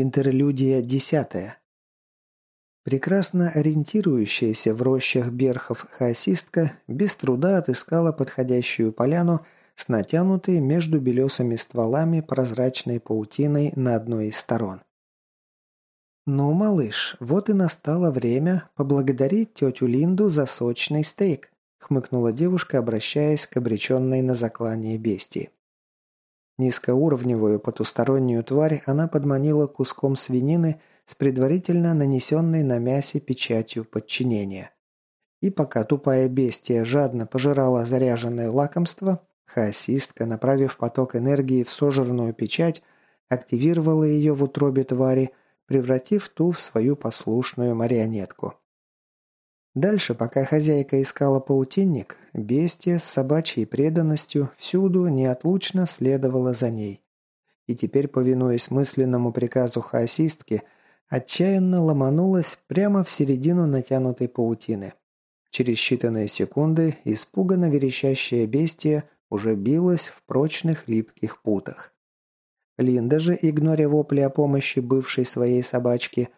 Интерлюдия десятая. Прекрасно ориентирующаяся в рощах берхов хаосистка без труда отыскала подходящую поляну с натянутой между белесыми стволами прозрачной паутиной на одной из сторон. «Ну, малыш, вот и настало время поблагодарить тетю Линду за сочный стейк», хмыкнула девушка, обращаясь к обреченной на заклание бестии. Низкоуровневую потустороннюю тварь она подманила куском свинины с предварительно нанесенной на мясе печатью подчинения. И пока тупая бестия жадно пожирала заряженное лакомство, хаосистка, направив поток энергии в сожранную печать, активировала ее в утробе твари – превратив ту в свою послушную марионетку. Дальше, пока хозяйка искала паутинник, бестия с собачьей преданностью всюду неотлучно следовала за ней. И теперь, повинуясь мысленному приказу хаосистки, отчаянно ломанулась прямо в середину натянутой паутины. Через считанные секунды испуганно верещащая бестия уже билась в прочных липких путах. Линда же, игноря вопли о помощи бывшей своей собачки,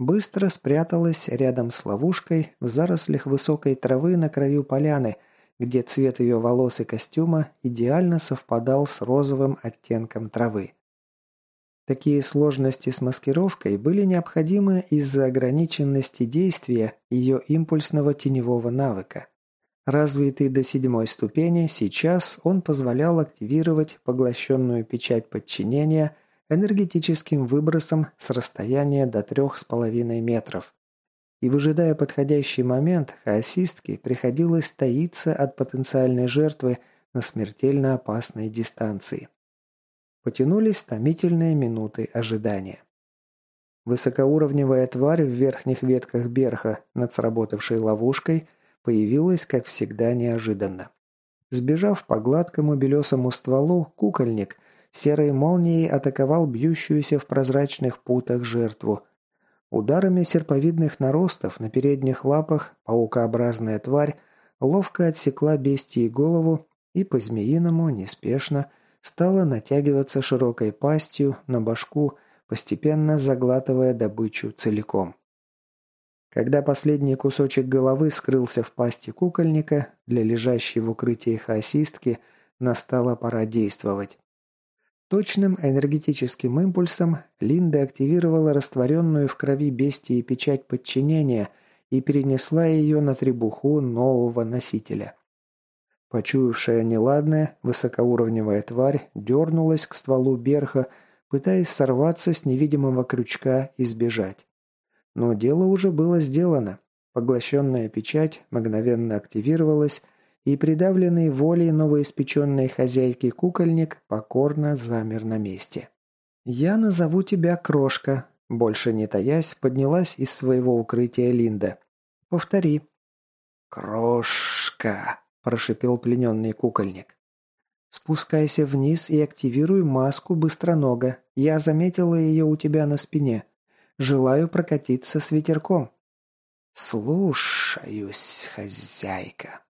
быстро спряталась рядом с ловушкой в зарослях высокой травы на краю поляны, где цвет ее волос и костюма идеально совпадал с розовым оттенком травы. Такие сложности с маскировкой были необходимы из-за ограниченности действия ее импульсного теневого навыка. Развитый до седьмой ступени, сейчас он позволял активировать поглощенную печать подчинения энергетическим выбросом с расстояния до трех с половиной метров. И выжидая подходящий момент, хаосистке приходилось таиться от потенциальной жертвы на смертельно опасной дистанции. Потянулись томительные минуты ожидания. Высокоуровневая тварь в верхних ветках берха над сработавшей ловушкой – появилась, как всегда, неожиданно. Сбежав по гладкому белесому стволу, кукольник серой молнией атаковал бьющуюся в прозрачных путах жертву. Ударами серповидных наростов на передних лапах паукообразная тварь ловко отсекла бестии голову и по-змеиному, неспешно, стала натягиваться широкой пастью на башку, постепенно заглатывая добычу целиком. Когда последний кусочек головы скрылся в пасти кукольника, для лежащей в укрытии хаосистки настала пора действовать. Точным энергетическим импульсом Линда активировала растворенную в крови бестии печать подчинения и перенесла ее на требуху нового носителя. Почуявшая неладное, высокоуровневая тварь дернулась к стволу берха, пытаясь сорваться с невидимого крючка и сбежать. Но дело уже было сделано. Поглощенная печать мгновенно активировалась, и придавленный волей новоиспеченной хозяйки кукольник покорно замер на месте. «Я назову тебя Крошка», – больше не таясь, поднялась из своего укрытия Линда. «Повтори». «Крошка», – прошипел плененный кукольник. «Спускайся вниз и активируй маску быстронога. Я заметила ее у тебя на спине. Желаю прокатиться с ветерком». «Слушаюсь, хозяйка».